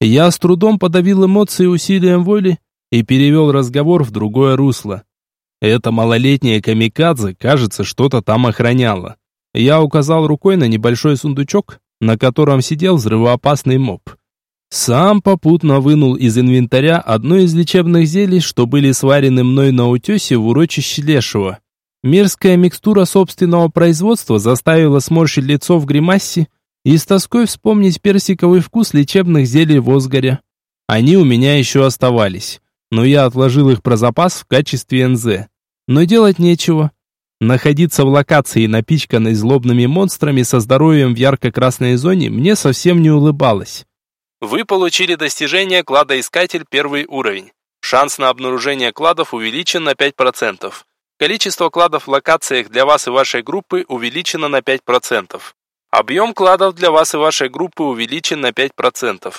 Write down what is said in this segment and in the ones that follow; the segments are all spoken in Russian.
Я с трудом подавил эмоции усилием воли и перевел разговор в другое русло. Эта малолетняя камикадзе, кажется, что-то там охраняла. Я указал рукой на небольшой сундучок, на котором сидел взрывоопасный моб. Сам попутно вынул из инвентаря одно из лечебных зелий, что были сварены мной на утесе в урочище Лешего. Мерзкая микстура собственного производства заставила сморщить лицо в гримасе и с тоской вспомнить персиковый вкус лечебных зелий Возгоря. Они у меня еще оставались, но я отложил их про запас в качестве НЗ. Но делать нечего. Находиться в локации, напичканной злобными монстрами со здоровьем в ярко-красной зоне, мне совсем не улыбалось. Вы получили достижение кладоискатель первый уровень. Шанс на обнаружение кладов увеличен на 5%. Количество кладов в локациях для вас и вашей группы увеличено на 5%. Объем кладов для вас и вашей группы увеличен на 5%.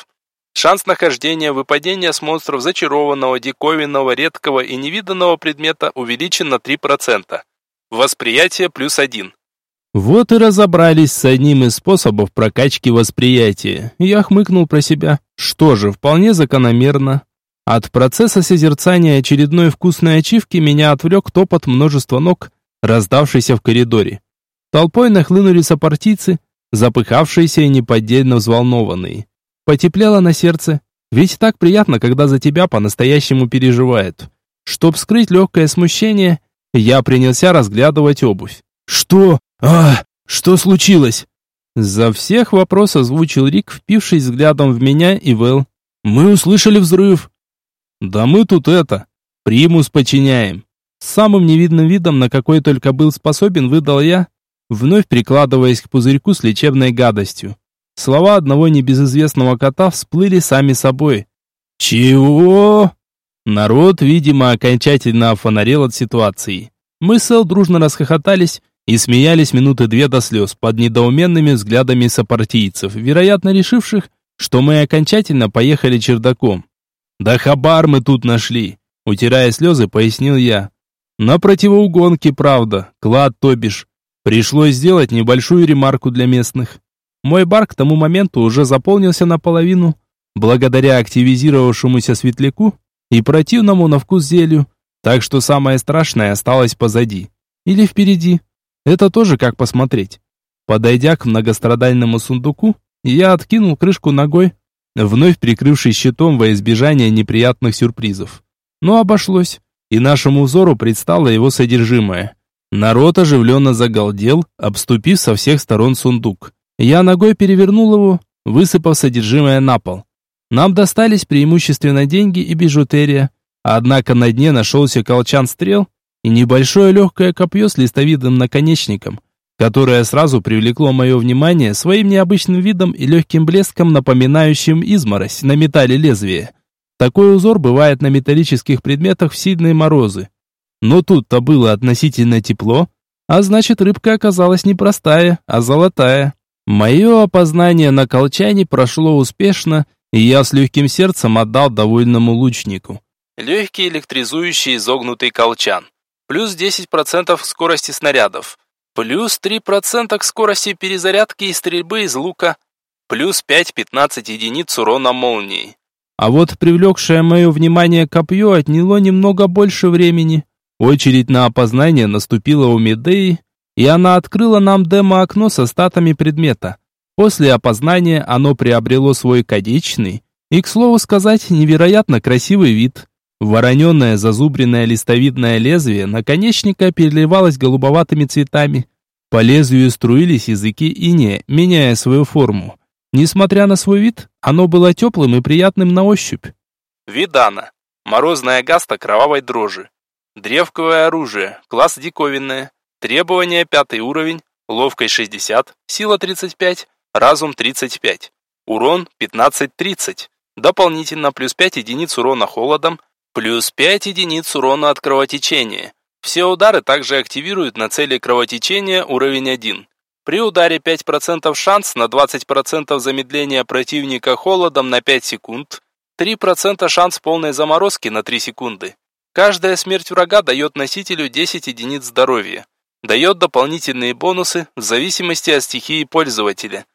Шанс нахождения выпадения с монстров зачарованного, диковинного, редкого и невиданного предмета увеличен на 3%. Восприятие плюс 1. Вот и разобрались с одним из способов прокачки восприятия. Я хмыкнул про себя. Что же, вполне закономерно. От процесса созерцания очередной вкусной ачивки меня отвлек топот множества ног, раздавшийся в коридоре. Толпой нахлынули сопартийцы, запыхавшиеся и неподдельно взволнованные. Потеплело на сердце, ведь так приятно, когда за тебя по-настоящему переживают. Чтоб скрыть легкое смущение, я принялся разглядывать обувь. «Что? А, что случилось?» За всех вопрос озвучил Рик, впившись взглядом в меня и Вэл. «Мы услышали взрыв. «Да мы тут это, примус подчиняем». Самым невидным видом, на какой только был способен, выдал я, вновь прикладываясь к пузырьку с лечебной гадостью. Слова одного небезызвестного кота всплыли сами собой. «Чего?» Народ, видимо, окончательно офонарел от ситуации. Мы с Эл дружно расхохотались и смеялись минуты две до слез под недоуменными взглядами сопартийцев, вероятно решивших, что мы окончательно поехали чердаком. «Да хабар мы тут нашли!» Утирая слезы, пояснил я. «На противоугонке, правда, клад то бишь. Пришлось сделать небольшую ремарку для местных. Мой бар к тому моменту уже заполнился наполовину, благодаря активизировавшемуся светляку и противному на вкус зелью, так что самое страшное осталось позади. Или впереди. Это тоже как посмотреть. Подойдя к многострадальному сундуку, я откинул крышку ногой, вновь прикрывшись щитом во избежание неприятных сюрпризов. Но обошлось, и нашему взору предстало его содержимое. Народ оживленно загалдел, обступив со всех сторон сундук. Я ногой перевернул его, высыпав содержимое на пол. Нам достались преимущественно деньги и бижутерия, однако на дне нашелся колчан стрел и небольшое легкое копье с листовидным наконечником – которое сразу привлекло мое внимание своим необычным видом и легким блеском, напоминающим изморозь на металле лезвия. Такой узор бывает на металлических предметах в сильные морозы. Но тут-то было относительно тепло, а значит рыбка оказалась не простая, а золотая. Мое опознание на колчане прошло успешно, и я с легким сердцем отдал довольному лучнику. Легкий электризующий изогнутый колчан. Плюс 10% скорости снарядов. Плюс 3% к скорости перезарядки и стрельбы из лука. Плюс 5-15 единиц урона молнии. А вот привлекшее мое внимание копье отняло немного больше времени. Очередь на опознание наступила у Медеи, и она открыла нам демо-окно со статами предмета. После опознания оно приобрело свой кадечный и, к слову сказать, невероятно красивый вид. Вороненное зазубренное листовидное лезвие наконечника переливалось голубоватыми цветами. По лезвию струились языки иния, меняя свою форму. Несмотря на свой вид, оно было теплым и приятным на ощупь. Видана. Морозная гаста кровавой дрожи. Древковое оружие. Класс диковинное. Требования пятый уровень. Ловкость 60. Сила 35. Разум 35. Урон 15-30. Дополнительно плюс 5 единиц урона холодом Плюс 5 единиц урона от кровотечения. Все удары также активируют на цели кровотечения уровень 1. При ударе 5% шанс на 20% замедления противника холодом на 5 секунд, 3% шанс полной заморозки на 3 секунды. Каждая смерть врага дает носителю 10 единиц здоровья. Дает дополнительные бонусы в зависимости от стихии пользователя.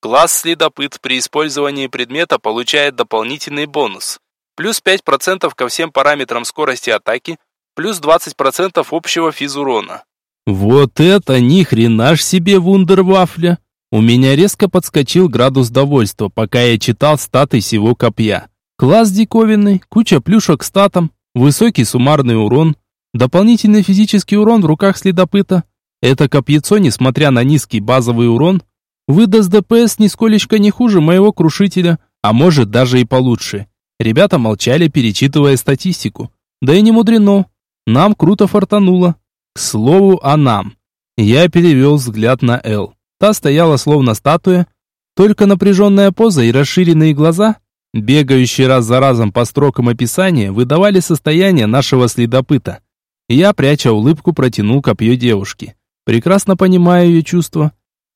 Класс следопыт при использовании предмета получает дополнительный бонус. Плюс 5% ко всем параметрам скорости атаки, плюс 20% общего физурона. Вот это ни хрена ж себе вундервафля! У меня резко подскочил градус довольства, пока я читал статы всего копья. Класс диковинный, куча плюшек к статам, высокий суммарный урон, дополнительный физический урон в руках следопыта. Это копьецо, несмотря на низкий базовый урон, выдаст ДПС нисколечко не хуже моего крушителя, а может даже и получше. Ребята молчали, перечитывая статистику. Да и не мудрено. Нам круто фартануло. К слову о нам. Я перевел взгляд на Эл. Та стояла словно статуя, только напряженная поза и расширенные глаза, бегающие раз за разом по строкам описания, выдавали состояние нашего следопыта. Я, пряча улыбку, протянул копье девушки. Прекрасно понимаю ее чувства.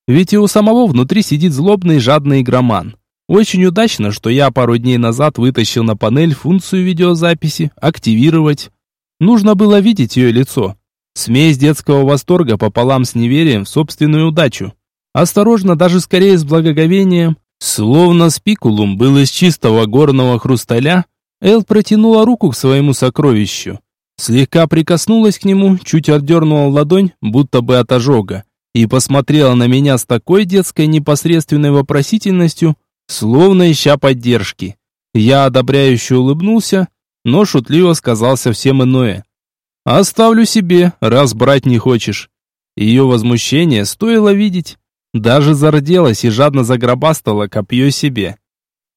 Ведь и у самого внутри сидит злобный жадный игроман. Очень удачно, что я пару дней назад вытащил на панель функцию видеозаписи «Активировать». Нужно было видеть ее лицо. Смесь детского восторга пополам с неверием в собственную удачу. Осторожно, даже скорее с благоговением. Словно спикулум был из чистого горного хрусталя, Эл протянула руку к своему сокровищу. Слегка прикоснулась к нему, чуть отдернула ладонь, будто бы от ожога, и посмотрела на меня с такой детской непосредственной вопросительностью, словно ища поддержки. Я одобряюще улыбнулся, но шутливо сказал совсем иное. «Оставлю себе, раз брать не хочешь». Ее возмущение стоило видеть. Даже зарделась и жадно загробастала копье себе.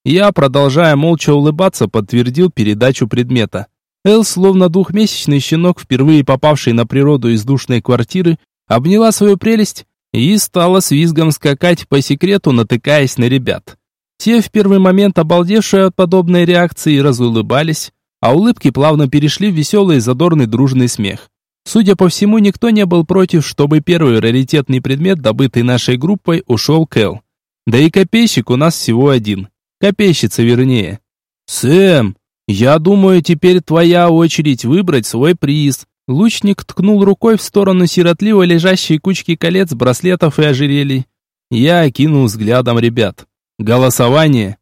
Я, продолжая молча улыбаться, подтвердил передачу предмета. Эл, словно двухмесячный щенок, впервые попавший на природу из душной квартиры, обняла свою прелесть и стала с визгом скакать по секрету, натыкаясь на ребят. Те в первый момент обалдевшие от подобной реакции разулыбались, а улыбки плавно перешли в веселый задорный дружный смех. Судя по всему, никто не был против, чтобы первый раритетный предмет, добытый нашей группой, ушел к Эл. Да и копейщик у нас всего один. Копейщица вернее. «Сэм, я думаю, теперь твоя очередь выбрать свой приз». Лучник ткнул рукой в сторону сиротливо лежащей кучки колец, браслетов и ожерелий. Я окинул взглядом ребят. Голосование.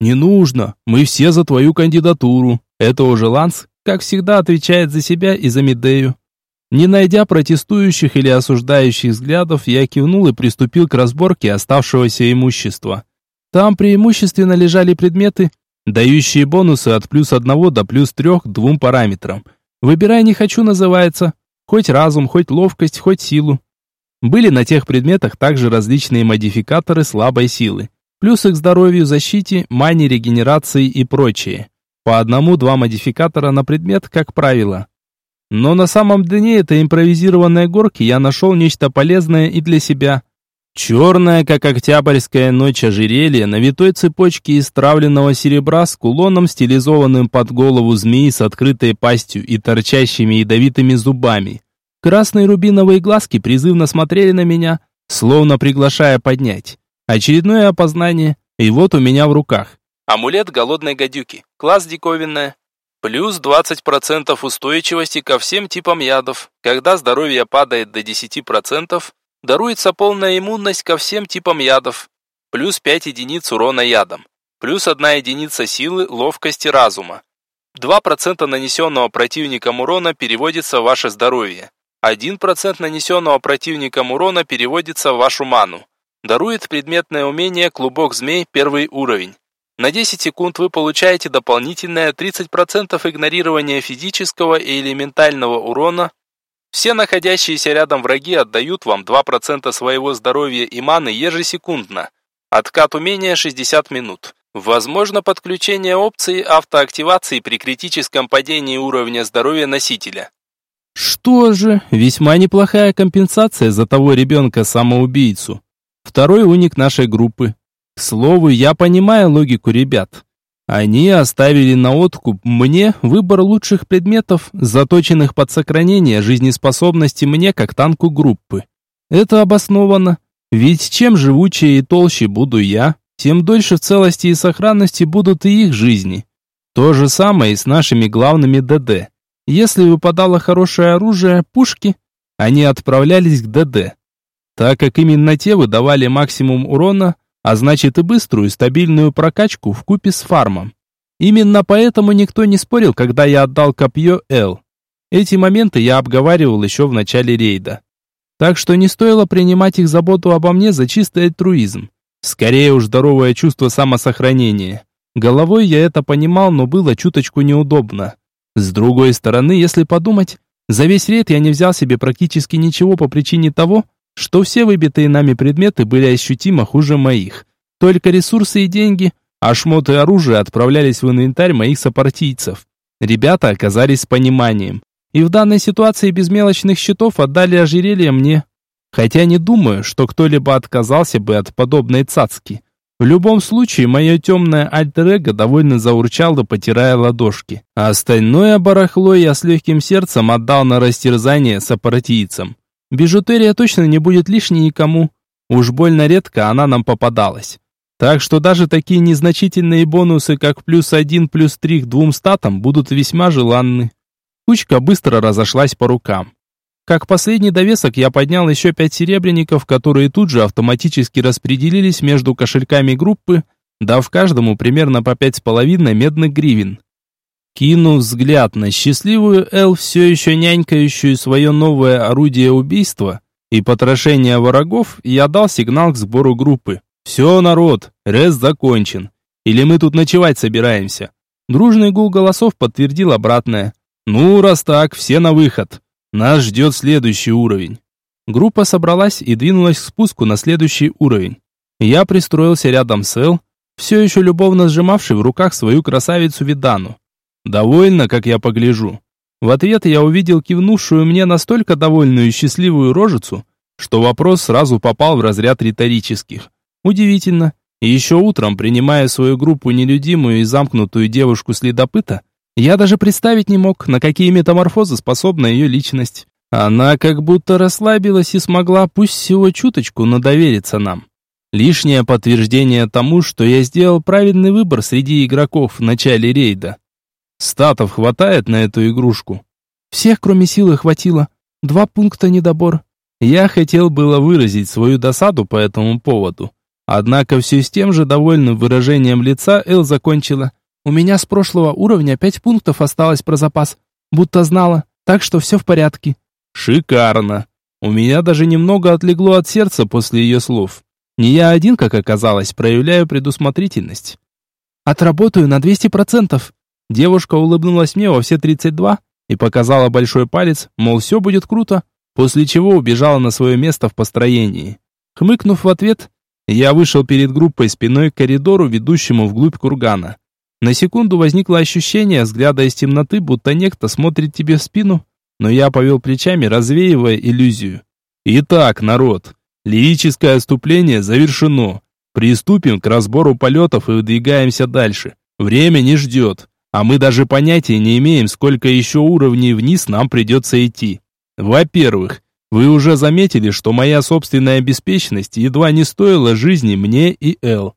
Не нужно, мы все за твою кандидатуру. Это уже Ланс, как всегда, отвечает за себя и за Медею. Не найдя протестующих или осуждающих взглядов, я кивнул и приступил к разборке оставшегося имущества. Там преимущественно лежали предметы, дающие бонусы от плюс одного до плюс трех двум параметрам. «Выбирай не хочу» называется. Хоть разум, хоть ловкость, хоть силу. Были на тех предметах также различные модификаторы слабой силы. Плюсы к здоровью, защите, мане, регенерации и прочее. По одному-два модификатора на предмет, как правило. Но на самом дне этой импровизированной горки я нашел нечто полезное и для себя. Черное, как октябрьская ночь ожерелье, на витой цепочке из травленного серебра с кулоном, стилизованным под голову змеи с открытой пастью и торчащими ядовитыми зубами. Красные рубиновые глазки призывно смотрели на меня, словно приглашая поднять. Очередное опознание, и вот у меня в руках. Амулет голодной гадюки. Класс диковинная. Плюс 20% устойчивости ко всем типам ядов. Когда здоровье падает до 10%, даруется полная иммунность ко всем типам ядов. Плюс 5 единиц урона ядом. Плюс 1 единица силы, ловкости, разума. 2% нанесенного противником урона переводится в ваше здоровье. 1% нанесенного противником урона переводится в вашу ману. Дарует предметное умение «Клубок змей» первый уровень. На 10 секунд вы получаете дополнительное 30% игнорирования физического и элементального урона. Все находящиеся рядом враги отдают вам 2% своего здоровья и маны ежесекундно. Откат умения 60 минут. Возможно подключение опции автоактивации при критическом падении уровня здоровья носителя. Что же, весьма неплохая компенсация за того ребенка-самоубийцу. Второй уник нашей группы. К слову, я понимаю логику ребят. Они оставили на откуп мне выбор лучших предметов, заточенных под сохранение жизнеспособности мне как танку группы. Это обосновано, ведь чем живучее и толще буду я, тем дольше в целости и сохранности будут и их жизни. То же самое и с нашими главными ДД. Если выпадало хорошее оружие, пушки, они отправлялись к ДД так как именно те выдавали максимум урона, а значит и быструю, стабильную прокачку в купе с фармом. Именно поэтому никто не спорил, когда я отдал копье Л. Эти моменты я обговаривал еще в начале рейда. Так что не стоило принимать их заботу обо мне за чистый альтруизм. Скорее уж здоровое чувство самосохранения. Головой я это понимал, но было чуточку неудобно. С другой стороны, если подумать, за весь рейд я не взял себе практически ничего по причине того, что все выбитые нами предметы были ощутимо хуже моих. Только ресурсы и деньги, а шмоты и оружие отправлялись в инвентарь моих сопартийцев. Ребята оказались с пониманием. И в данной ситуации без мелочных счетов отдали ожерелье мне. Хотя не думаю, что кто-либо отказался бы от подобной цацки. В любом случае, мое темное альтер довольно заурчало, потирая ладошки. А остальное барахло я с легким сердцем отдал на растерзание сопартийцам. Бижутерия точно не будет лишней никому. Уж больно редко она нам попадалась. Так что даже такие незначительные бонусы, как плюс один, плюс три к двум статам, будут весьма желанны. Кучка быстро разошлась по рукам. Как последний довесок я поднял еще пять серебряников, которые тут же автоматически распределились между кошельками группы, дав каждому примерно по пять с половиной медных гривен. Кинув взгляд на счастливую Эл, все еще нянькающую свое новое орудие убийства и потрошения врагов, я дал сигнал к сбору группы. «Все, народ, рез закончен. Или мы тут ночевать собираемся?» Дружный гул голосов подтвердил обратное. «Ну, раз так, все на выход». Нас ждет следующий уровень. Группа собралась и двинулась к спуску на следующий уровень. Я пристроился рядом с Эл, все еще любовно сжимавший в руках свою красавицу Видану. Довольно, как я погляжу. В ответ я увидел кивнувшую мне настолько довольную и счастливую рожицу, что вопрос сразу попал в разряд риторических. Удивительно. Еще утром, принимая свою группу нелюдимую и замкнутую девушку-следопыта, я даже представить не мог, на какие метаморфозы способна ее личность. Она как будто расслабилась и смогла пусть всего чуточку, но довериться нам. Лишнее подтверждение тому, что я сделал правильный выбор среди игроков в начале рейда. Статов хватает на эту игрушку. Всех, кроме силы, хватило. Два пункта недобор. Я хотел было выразить свою досаду по этому поводу. Однако все с тем же довольным выражением лица Эл закончила – у меня с прошлого уровня пять пунктов осталось про запас. Будто знала, так что все в порядке. Шикарно. У меня даже немного отлегло от сердца после ее слов. Не я один, как оказалось, проявляю предусмотрительность. Отработаю на 200%. Девушка улыбнулась мне во все 32 и показала большой палец, мол, все будет круто, после чего убежала на свое место в построении. Хмыкнув в ответ, я вышел перед группой спиной к коридору, ведущему вглубь кургана. На секунду возникло ощущение взгляда из темноты, будто некто смотрит тебе в спину, но я повел плечами, развеивая иллюзию. Итак, народ, лирическое отступление завершено. Приступим к разбору полетов и выдвигаемся дальше. Время не ждет, а мы даже понятия не имеем, сколько еще уровней вниз нам придется идти. Во-первых, вы уже заметили, что моя собственная беспечность едва не стоила жизни мне и Эл.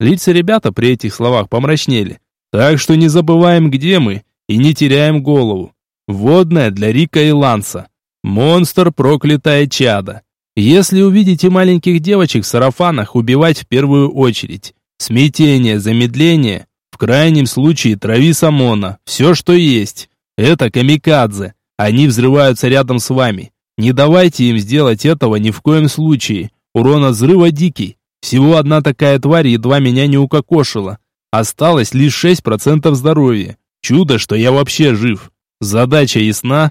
Лица ребята при этих словах помрачнели. Так что не забываем, где мы, и не теряем голову. Водная для Рика и Ланса. Монстр проклятая чада. Если увидите маленьких девочек в сарафанах, убивать в первую очередь. Смятение, замедление. Крайнем случае трави самона. Все, что есть. Это камикадзе. Они взрываются рядом с вами. Не давайте им сделать этого ни в коем случае. Урон от взрыва дикий. Всего одна такая тварь едва меня не укокошила. Осталось лишь 6% здоровья. Чудо, что я вообще жив. Задача ясна.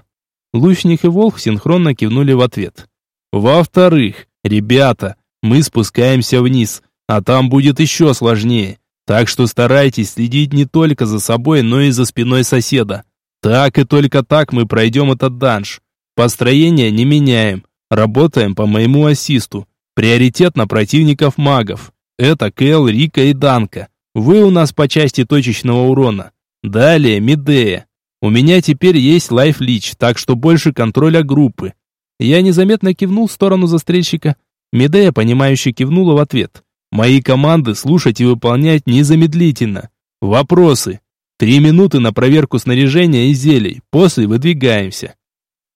Лучник и Волк синхронно кивнули в ответ. Во-вторых, ребята, мы спускаемся вниз, а там будет еще сложнее. Так что старайтесь следить не только за собой, но и за спиной соседа. Так и только так мы пройдем этот данж. Построение не меняем. Работаем по моему ассисту. Приоритет на противников магов. Это Кэл, Рика и Данка. Вы у нас по части точечного урона. Далее, Медея. У меня теперь есть Life Leech, так что больше контроля группы. Я незаметно кивнул в сторону застрельщика. Медея, понимающе кивнула в ответ. Мои команды слушать и выполнять незамедлительно. Вопросы. Три минуты на проверку снаряжения и зелий. После выдвигаемся.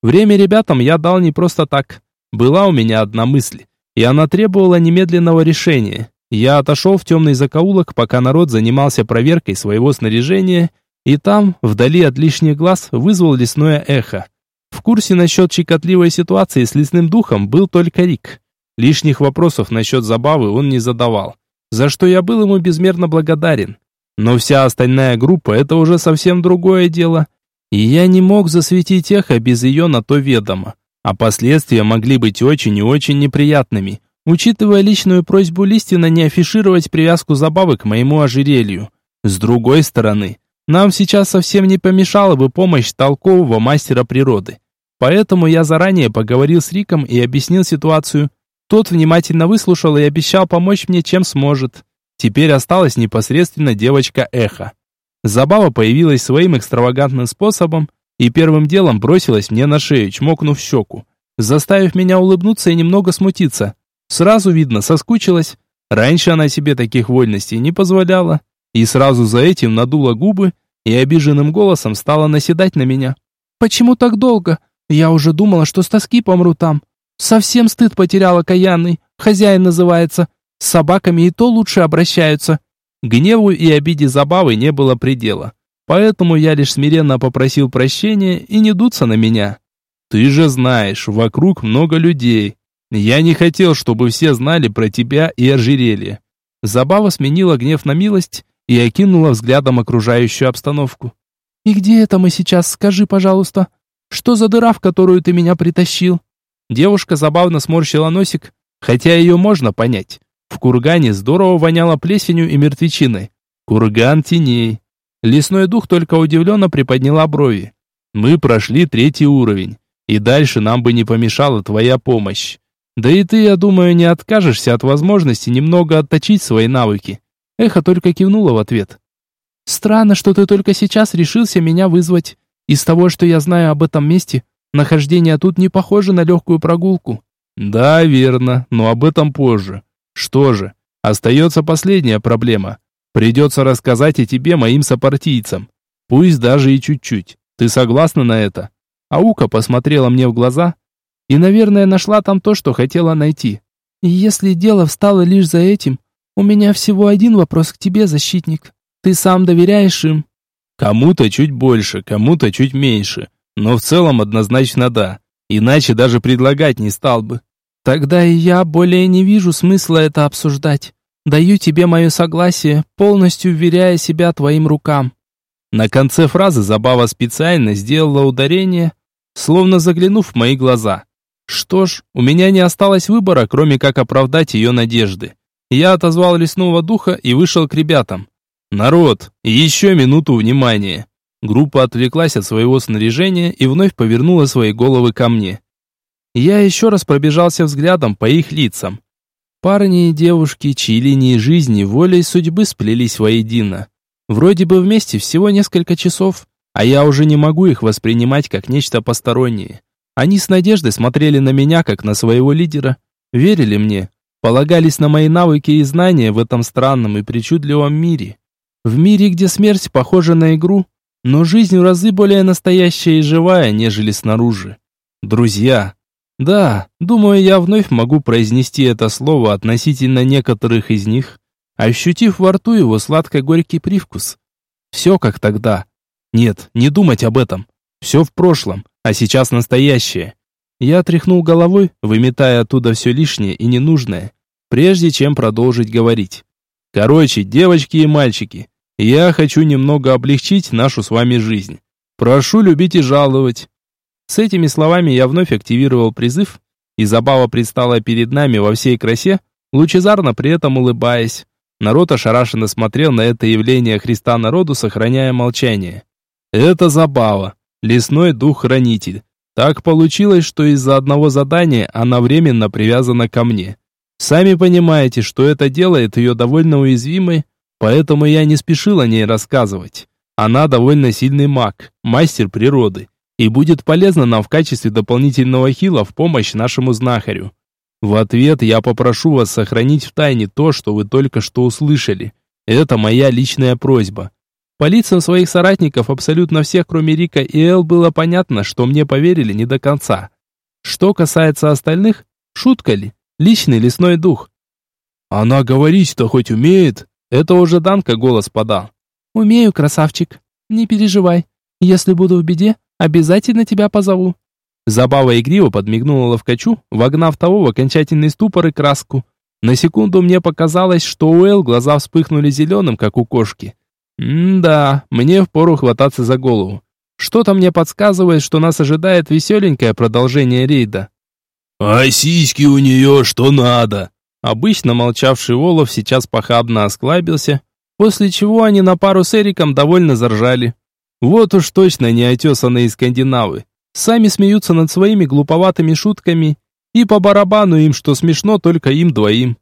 Время ребятам я дал не просто так. Была у меня одна мысль, и она требовала немедленного решения. Я отошел в темный закоулок, пока народ занимался проверкой своего снаряжения, и там, вдали от лишних глаз, вызвал лесное эхо. В курсе насчет щекотливой ситуации с лесным духом был только Рик. Лишних вопросов насчет забавы он не задавал, за что я был ему безмерно благодарен. Но вся остальная группа – это уже совсем другое дело. И я не мог засветить эхо без ее на то ведома. А последствия могли быть очень и очень неприятными, учитывая личную просьбу Листина не афишировать привязку забавы к моему ожерелью. С другой стороны, нам сейчас совсем не помешала бы помощь толкового мастера природы. Поэтому я заранее поговорил с Риком и объяснил ситуацию. Тот внимательно выслушал и обещал помочь мне, чем сможет. Теперь осталась непосредственно девочка Эхо. Забава появилась своим экстравагантным способом и первым делом бросилась мне на шею, чмокнув щеку, заставив меня улыбнуться и немного смутиться. Сразу видно, соскучилась. Раньше она себе таких вольностей не позволяла, и сразу за этим надула губы и обиженным голосом стала наседать на меня. «Почему так долго? Я уже думала, что с тоски помру там. Совсем стыд потеряла каянный, хозяин называется. С собаками и то лучше обращаются. Гневу и обиде забавы не было предела. Поэтому я лишь смиренно попросил прощения и не дуться на меня. Ты же знаешь, вокруг много людей. Я не хотел, чтобы все знали про тебя и ожерелье. Забава сменила гнев на милость и окинула взглядом окружающую обстановку. «И где это мы сейчас, скажи, пожалуйста? Что за дыра, в которую ты меня притащил?» Девушка забавно сморщила носик, хотя ее можно понять. В кургане здорово воняло плесенью и мертвечиной. Курган теней. Лесной дух только удивленно приподняла брови. Мы прошли третий уровень, и дальше нам бы не помешала твоя помощь. Да и ты, я думаю, не откажешься от возможности немного отточить свои навыки. Эхо только кивнуло в ответ. Странно, что ты только сейчас решился меня вызвать. Из того, что я знаю об этом месте, нахождение тут не похоже на легкую прогулку. Да, верно, но об этом позже. Что же, остается последняя проблема. Придется рассказать о тебе моим сопартийцам. Пусть даже и чуть-чуть. Ты согласна на это? Аука посмотрела мне в глаза и, наверное, нашла там то, что хотела найти. Если дело встало лишь за этим, у меня всего один вопрос к тебе, защитник. Ты сам доверяешь им? Кому-то чуть больше, кому-то чуть меньше, но в целом однозначно да. Иначе даже предлагать не стал бы. Тогда и я более не вижу смысла это обсуждать. Даю тебе мое согласие, полностью вверяя себя твоим рукам. На конце фразы Забава специально сделала ударение, словно заглянув в мои глаза. Что ж, у меня не осталось выбора, кроме как оправдать ее надежды. Я отозвал лесного духа и вышел к ребятам. «Народ, еще минуту внимания!» Группа отвлеклась от своего снаряжения и вновь повернула свои головы ко мне. Я еще раз пробежался взглядом по их лицам. Парни и девушки, чьи линии жизни волей судьбы сплелись воедино. Вроде бы вместе всего несколько часов, а я уже не могу их воспринимать как нечто постороннее. Они с надеждой смотрели на меня, как на своего лидера, верили мне, полагались на мои навыки и знания в этом странном и причудливом мире. В мире, где смерть похожа на игру, но жизнь в разы более настоящая и живая, нежели снаружи. Друзья, да, думаю, я вновь могу произнести это слово относительно некоторых из них, ощутив во рту его сладко-горький привкус. Все как тогда. Нет, не думать об этом. Все в прошлом, а сейчас настоящее. Я тряхнул головой, выметая оттуда все лишнее и ненужное, прежде чем продолжить говорить. Короче, девочки и мальчики, я хочу немного облегчить нашу с вами жизнь. Прошу любить и жаловать. С этими словами я вновь активировал призыв, и забава предстала перед нами во всей красе, лучезарно при этом улыбаясь. Народ ошарашенно смотрел на это явление Христа народу, сохраняя молчание. Это забава. Лесной дух-хранитель. Так получилось, что из-за одного задания она временно привязана ко мне. Сами понимаете, что это делает ее довольно уязвимой, поэтому я не спешил о ней рассказывать. Она довольно сильный маг, мастер природы и будет полезно нам в качестве дополнительного хила в помощь нашему знахарю. В ответ я попрошу вас сохранить в тайне то, что вы только что услышали. Это моя личная просьба. По лицам своих соратников, абсолютно всех, кроме Рика и Эл, было понятно, что мне поверили не до конца. Что касается остальных, шутка ли? Личный лесной дух. Она говорить-то хоть умеет? Это уже Данка голос подал. Умею, красавчик. Не переживай. Если буду в беде, обязательно тебя позову. Забава игриво подмигнула ловкачу, вогнав того в окончательный ступор и краску. На секунду мне показалось, что у Эл глаза вспыхнули зеленым, как у кошки. М-да, мне впору хвататься за голову. Что-то мне подсказывает, что нас ожидает веселенькое продолжение рейда. «А сиськи у нее что надо?» Обычно молчавший Волов сейчас похабно осклабился, после чего они на пару с Эриком довольно заржали. Вот уж точно не отесанные скандинавы. Сами смеются над своими глуповатыми шутками, и по барабану им, что смешно только им двоим.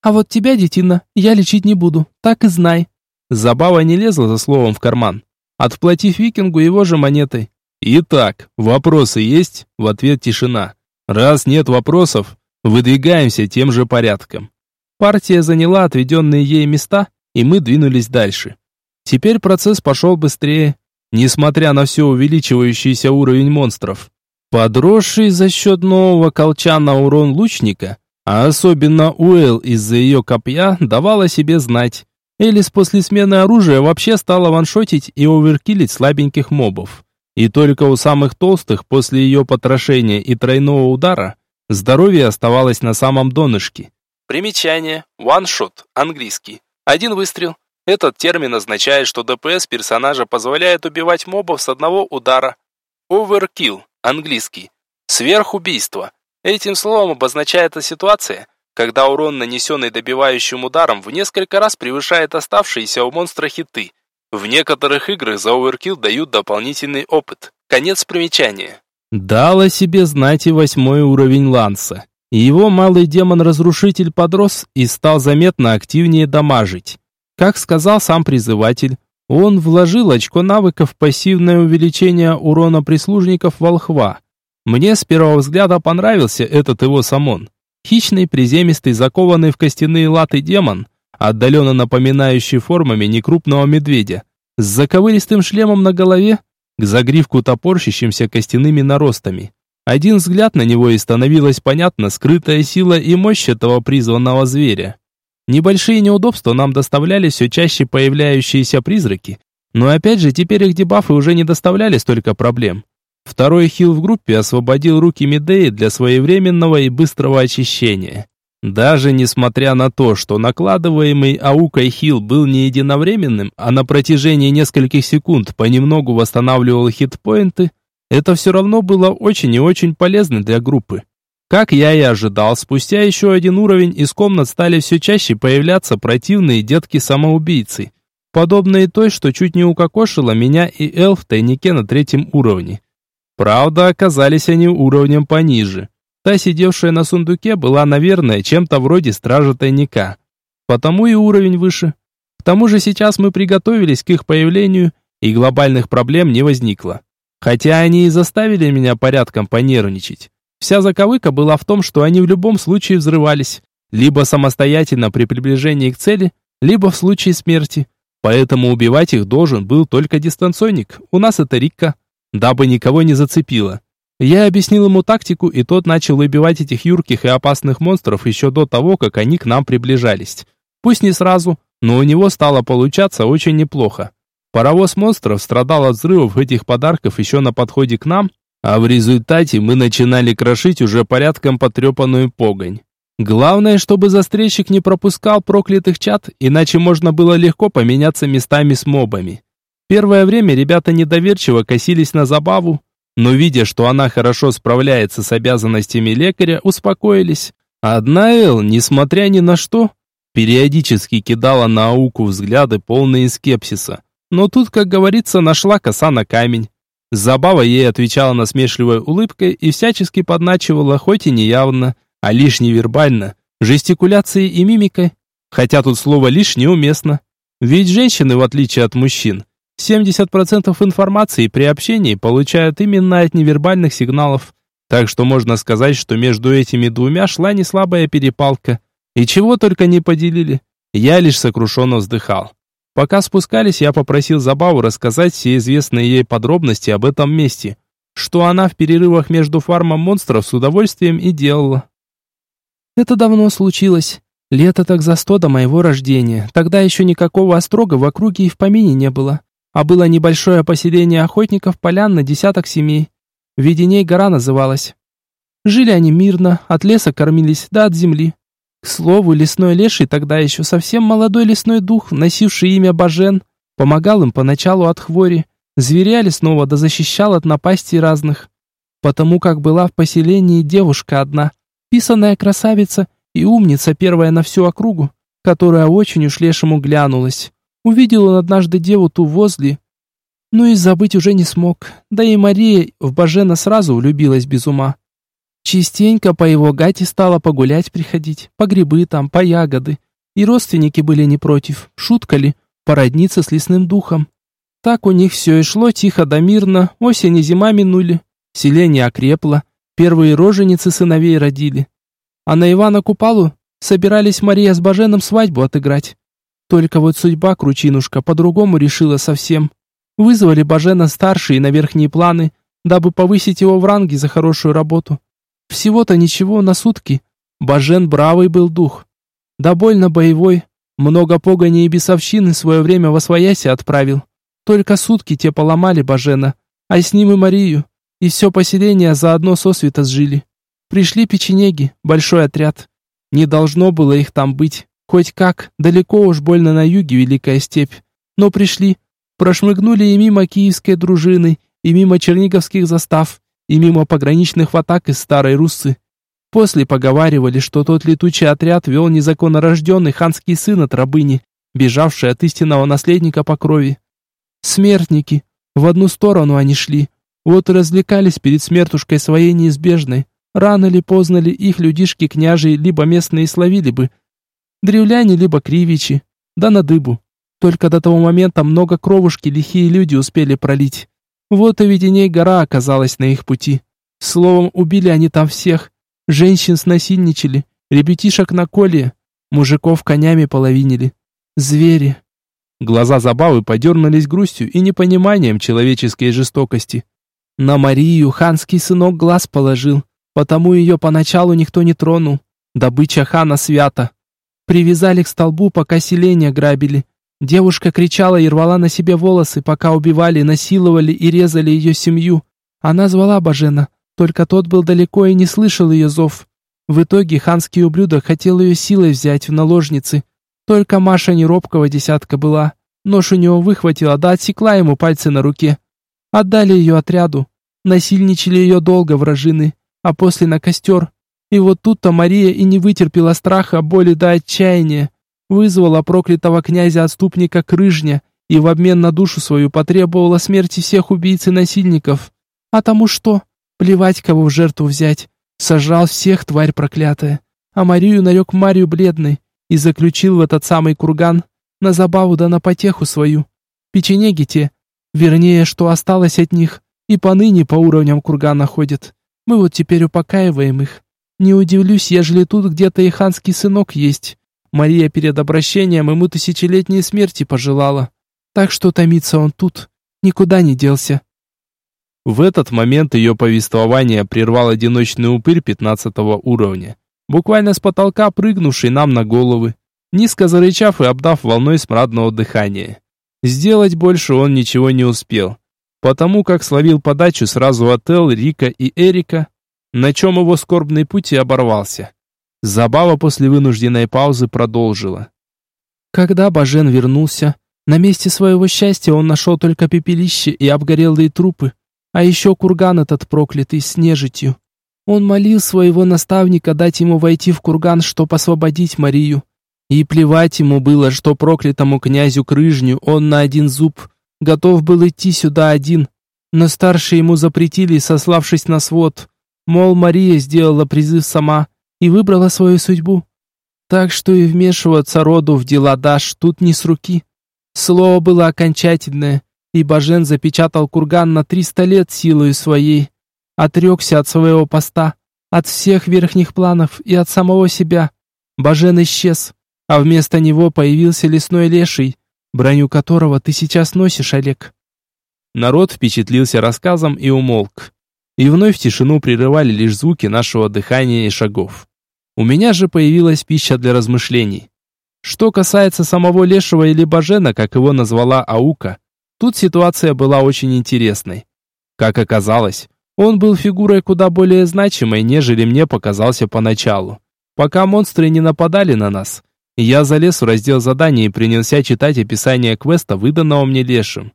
«А вот тебя, детина, я лечить не буду, так и знай». Забава не лезла за словом в карман отплатив викингу его же монетой. «Итак, вопросы есть?» В ответ тишина. «Раз нет вопросов, выдвигаемся тем же порядком». Партия заняла отведенные ей места, и мы двинулись дальше. Теперь процесс пошел быстрее, несмотря на все увеличивающийся уровень монстров. Подросший за счет нового колча на урон лучника, а особенно Уэлл из-за ее копья, давала себе знать. Элис после смены оружия вообще стала ваншотить и оверкилить слабеньких мобов. И только у самых толстых после ее потрошения и тройного удара здоровье оставалось на самом донышке. Примечание. One-shot. Английский. Один выстрел. Этот термин означает, что ДПС персонажа позволяет убивать мобов с одного удара. Overkill. Английский. Сверхубийство. Этим словом обозначается ситуация, когда урон, нанесенный добивающим ударом, в несколько раз превышает оставшиеся у монстра хиты. В некоторых играх за оверкилл дают дополнительный опыт. Конец примечания. Дал о себе знать и восьмой уровень Ланса. Его малый демон-разрушитель подрос и стал заметно активнее дамажить. Как сказал сам призыватель, он вложил очко навыков в пассивное увеличение урона прислужников волхва. Мне с первого взгляда понравился этот его самон. Хищный, приземистый, закованный в костяные латы демон, отдаленно напоминающий формами некрупного медведя, с заковыристым шлемом на голове, к загривку топорщащимся костяными наростами. Один взгляд на него и становилась понятна скрытая сила и мощь этого призванного зверя. Небольшие неудобства нам доставляли все чаще появляющиеся призраки, но опять же теперь их дебафы уже не доставляли столько проблем. Второй хил в группе освободил руки Медеи для своевременного и быстрого очищения. Даже несмотря на то, что накладываемый аукой хил был не единовременным, а на протяжении нескольких секунд понемногу восстанавливал хитпоинты, это все равно было очень и очень полезно для группы. Как я и ожидал, спустя еще один уровень из комнат стали все чаще появляться противные детки-самоубийцы, подобные той, что чуть не укокошила меня и Эл в тайнике на третьем уровне. Правда, оказались они уровнем пониже. Та, сидевшая на сундуке, была, наверное, чем-то вроде стража тайника. Потому и уровень выше. К тому же сейчас мы приготовились к их появлению, и глобальных проблем не возникло. Хотя они и заставили меня порядком понервничать. Вся заковыка была в том, что они в любом случае взрывались, либо самостоятельно при приближении к цели, либо в случае смерти. Поэтому убивать их должен был только дистанционник. У нас это Рикка дабы никого не зацепило. Я объяснил ему тактику, и тот начал выбивать этих юрких и опасных монстров еще до того, как они к нам приближались. Пусть не сразу, но у него стало получаться очень неплохо. Паровоз монстров страдал от взрывов этих подарков еще на подходе к нам, а в результате мы начинали крошить уже порядком потрепанную погонь. Главное, чтобы застрельщик не пропускал проклятых чат, иначе можно было легко поменяться местами с мобами. Первое время ребята недоверчиво косились на забаву, но видя, что она хорошо справляется с обязанностями лекаря, успокоились. Одна Эл, несмотря ни на что, периодически кидала на Ауку взгляды полные скепсиса. Но тут, как говорится, нашла коса на камень. Забава ей отвечала насмешливой улыбкой и всячески подначивала, хоть и неявно, а лишь невербально, жестикуляцией и мимикой. Хотя тут слово «лишь» неуместно. Ведь женщины, в отличие от мужчин, 70% информации при общении получают именно от невербальных сигналов. Так что можно сказать, что между этими двумя шла не слабая перепалка. И чего только не поделили. Я лишь сокрушенно вздыхал. Пока спускались, я попросил Забаву рассказать все известные ей подробности об этом месте, что она в перерывах между фармом монстров с удовольствием и делала. Это давно случилось. Лето так за сто до моего рождения. Тогда еще никакого острога в округе и в помине не было. А было небольшое поселение охотников полян на десяток семей. Веденей гора называлась. Жили они мирно, от леса кормились, да от земли. К слову, лесной леший тогда еще совсем молодой лесной дух, носивший имя Бажен, помогал им поначалу от хвори, зверя лесного да защищал от напастей разных. Потому как была в поселении девушка одна, писаная красавица и умница первая на всю округу, которая очень уж лешему глянулась. Увидел он однажды деву ту возле, ну и забыть уже не смог, да и Мария в Бажена сразу влюбилась без ума. Частенько по его гате стала погулять приходить, по грибы там, по ягоды. И родственники были не против, шутка ли, породниться с лесным духом. Так у них все и шло тихо да мирно, осень и зима минули. Селение окрепло, первые роженицы сыновей родили. А на Ивана Купалу собирались Мария с Баженом свадьбу отыграть. Только вот судьба Кручинушка по-другому решила совсем. Вызвали Бажена старшие на верхние планы, дабы повысить его в ранге за хорошую работу. Всего-то ничего на сутки. Бажен бравый был дух. Да больно боевой. Много погони и бесовщины свое время во свояси отправил. Только сутки те поломали Бажена, а с ним и Марию. И все поселение заодно сосвета сжили. Пришли печенеги, большой отряд. Не должно было их там быть. Хоть как, далеко уж больно на юге Великая степь. Но пришли, прошмыгнули и мимо киевской дружины, и мимо черниговских застав, и мимо пограничных атак из Старой Руссы. После поговаривали, что тот летучий отряд вел незаконнорожденный ханский сын от рабыни, бежавший от истинного наследника по крови. Смертники. В одну сторону они шли. Вот и развлекались перед смертушкой своей неизбежной. Рано ли поздно ли их людишки княжи либо местные словили бы. Древляне либо кривичи. Да на дыбу. Только до того момента много кровушки лихие люди успели пролить. Вот и Веденей гора оказалась на их пути. Словом, убили они там всех. Женщин снасильничали, ребятишек на коле, мужиков конями половинили. Звери. Глаза Забавы подернулись грустью и непониманием человеческой жестокости. На Марию ханский сынок глаз положил, потому ее поначалу никто не тронул. Добыча хана свята. Привязали к столбу, пока селение грабили, Девушка кричала и рвала на себе волосы, пока убивали, насиловали и резали ее семью. Она звала Бажена, только тот был далеко и не слышал ее зов. В итоге ханский ублюдок хотел ее силой взять в наложницы. Только Маша не робкого десятка была. Нож у него выхватила, да отсекла ему пальцы на руке. Отдали ее отряду. Насильничали ее долго вражины, а после на костер. И вот тут-то Мария и не вытерпела страха, боли до отчаяния вызвала проклятого князя-отступника Крыжня и в обмен на душу свою потребовала смерти всех убийц и насильников. А тому что? Плевать, кого в жертву взять. Сожрал всех, тварь проклятая. А Марию нарек Марию бледной и заключил в этот самый курган на забаву да на потеху свою. Печенеги те, вернее, что осталось от них, и поныне по уровням кургана ходят. Мы вот теперь упокаиваем их. Не удивлюсь, ежели тут где-то и ханский сынок есть, Мария перед обращением ему тысячелетней смерти пожелала. Так что томится он тут, никуда не делся. В этот момент ее повествование прервал одиночный упырь пятнадцатого уровня, буквально с потолка прыгнувший нам на головы, низко зарычав и обдав волной смрадного дыхания. Сделать больше он ничего не успел, потому как словил подачу сразу от Эл, Рика и Эрика, на чем его скорбный путь и оборвался. Забава после вынужденной паузы продолжила. Когда Бажен вернулся, на месте своего счастья он нашел только пепелище и обгорелые трупы, а еще курган этот проклятый с нежитью. Он молил своего наставника дать ему войти в курган, чтоб освободить Марию. И плевать ему было, что проклятому князю Крыжню он на один зуб готов был идти сюда один. Но старшие ему запретили, сославшись на свод. Мол, Мария сделала призыв сама, и выбрала свою судьбу. Так что и вмешиваться роду в дела дашь тут не с руки. Слово было окончательное, и Бажен запечатал курган на триста лет силой своей. Отрекся от своего поста, от всех верхних планов и от самого себя. Бажен исчез, а вместо него появился лесной леший, броню которого ты сейчас носишь, Олег. Народ впечатлился рассказом и умолк. И вновь тишину прерывали лишь звуки нашего дыхания и шагов. У меня же появилась пища для размышлений. Что касается самого Лешего или Бажена, как его назвала Аука, тут ситуация была очень интересной. Как оказалось, он был фигурой куда более значимой, нежели мне показался поначалу. Пока монстры не нападали на нас, я залез в раздел заданий и принялся читать описание квеста, выданного мне Лешим.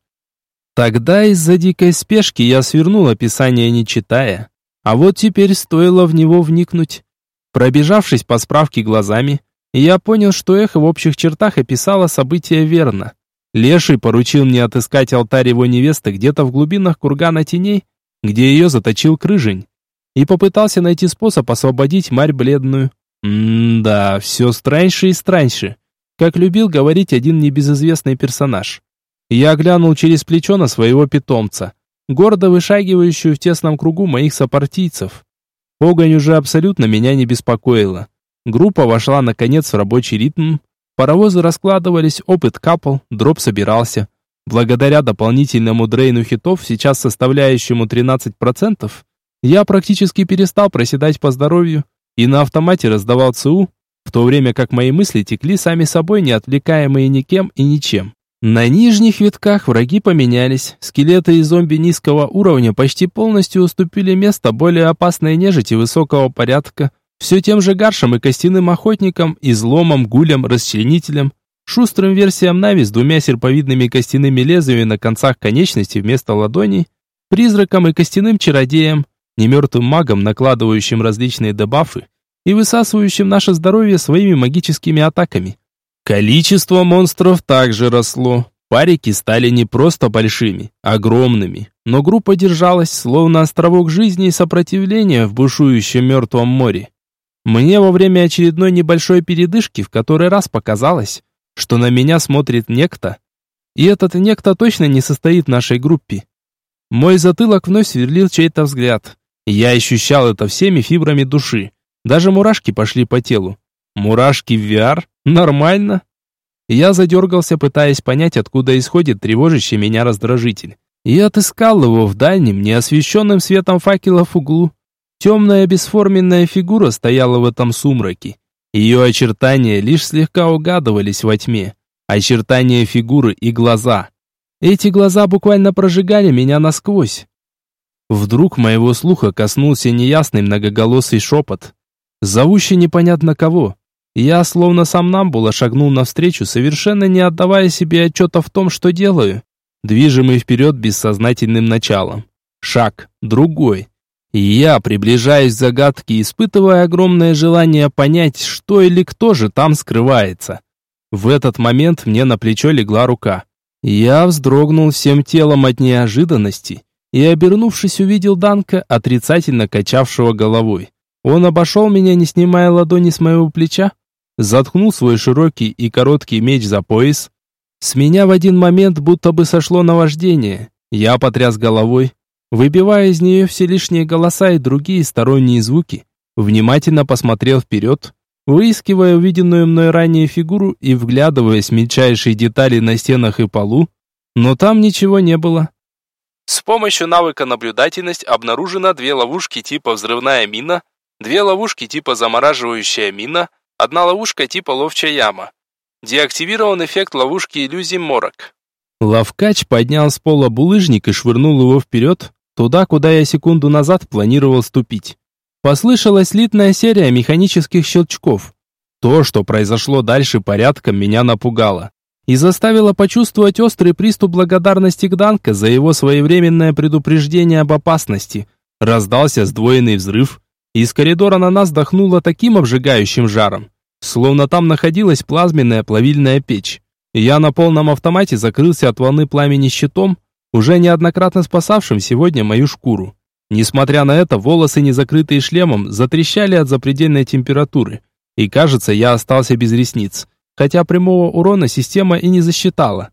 Тогда из-за дикой спешки я свернул описание, не читая. А вот теперь стоило в него вникнуть. Пробежавшись по справке глазами, я понял, что эхо в общих чертах описало события верно. Леший поручил мне отыскать алтарь его невесты где-то в глубинах кургана теней, где ее заточил крыжень, и попытался найти способ освободить Марь Бледную. М-да, все страньше и страньше, как любил говорить один небезызвестный персонаж. Я глянул через плечо на своего питомца, гордо вышагивающую в тесном кругу моих сопартийцев. Погонь уже абсолютно меня не беспокоила. Группа вошла наконец в рабочий ритм. Паровозы раскладывались, опыт капал, дроп собирался. Благодаря дополнительному дрейну хитов, сейчас составляющему 13%, я практически перестал проседать по здоровью и на автомате раздавал ЦУ, в то время как мои мысли текли сами собой, не отвлекаемые никем и ничем. На нижних витках враги поменялись. Скелеты и зомби низкого уровня почти полностью уступили место более опасной нежити высокого порядка, все тем же гаршем и костяным охотникам, изломом, гулем, расчленителем, шустрым версиям Нави с двумя серповидными костяными лезвиями на концах конечностей вместо ладоней, призраком и костяным чародеем, немертвым магом, накладывающим различные дебафы и высасывающим наше здоровье своими магическими атаками. Количество монстров также росло. Парики стали не просто большими, огромными, но группа держалась, словно островок жизни и сопротивления в бушующем мертвом море. Мне во время очередной небольшой передышки в который раз показалось, что на меня смотрит некто, и этот некто точно не состоит в нашей группе. Мой затылок вновь сверлил чей-то взгляд. Я ощущал это всеми фибрами души. Даже мурашки пошли по телу. Мурашки в VR? Нормально. Я задергался, пытаясь понять, откуда исходит тревожащий меня раздражитель. И отыскал его в дальнем, неосвещенном светом факелов углу. Темная бесформенная фигура стояла в этом сумраке. Ее очертания лишь слегка угадывались во тьме. Очертания фигуры и глаза. Эти глаза буквально прожигали меня насквозь. Вдруг моего слуха коснулся неясный многоголосый шепот, зовущий непонятно кого. Я, словно сам намбула, шагнул навстречу, совершенно не отдавая себе отчета в том, что делаю, движимый вперед бессознательным началом. Шаг, другой. И я приближаюсь к загадке, испытывая огромное желание понять, что или кто же там скрывается. В этот момент мне на плечо легла рука. Я вздрогнул всем телом от неожиданности и, обернувшись, увидел Данка, отрицательно качавшего головой. Он обошел меня, не снимая ладони с моего плеча, заткнул свой широкий и короткий меч за пояс. С меня в один момент будто бы сошло наваждение. Я потряс головой, выбивая из нее все лишние голоса и другие сторонние звуки. Внимательно посмотрел вперед, выискивая увиденную мной ранее фигуру и вглядываясь в мельчайшие детали на стенах и полу, но там ничего не было. С помощью навыка наблюдательность обнаружено две ловушки типа взрывная мина, две ловушки типа замораживающая мина, одна ловушка типа ловчая яма. Деактивирован эффект ловушки иллюзий морок. Лавкач поднял с пола булыжник и швырнул его вперед, туда, куда я секунду назад планировал ступить. Послышалась слитная серия механических щелчков. То, что произошло дальше порядком, меня напугало и заставило почувствовать острый приступ благодарности к Данке за его своевременное предупреждение об опасности. Раздался сдвоенный взрыв, из коридора на нас дохнуло таким обжигающим жаром, словно там находилась плазменная плавильная печь. Я на полном автомате закрылся от волны пламени щитом, уже неоднократно спасавшим сегодня мою шкуру. Несмотря на это, волосы, не закрытые шлемом, затрещали от запредельной температуры. И кажется, я остался без ресниц, хотя прямого урона система и не засчитала.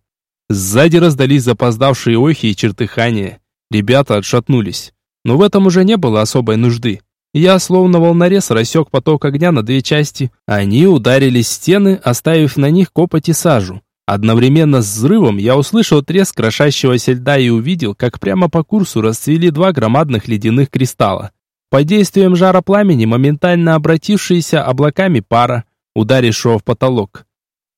Сзади раздались запоздавшие охи и чертыхания. Ребята отшатнулись. Но в этом уже не было особой нужды. Я, словно волнорез, рассек поток огня на две части. Они ударились в стены, оставив на них копоть и сажу. Одновременно с взрывом я услышал треск крошащегося льда и увидел, как прямо по курсу расцвели два громадных ледяных кристалла. под действием жара пламени, моментально обратившиеся облаками пара, ударившего в потолок.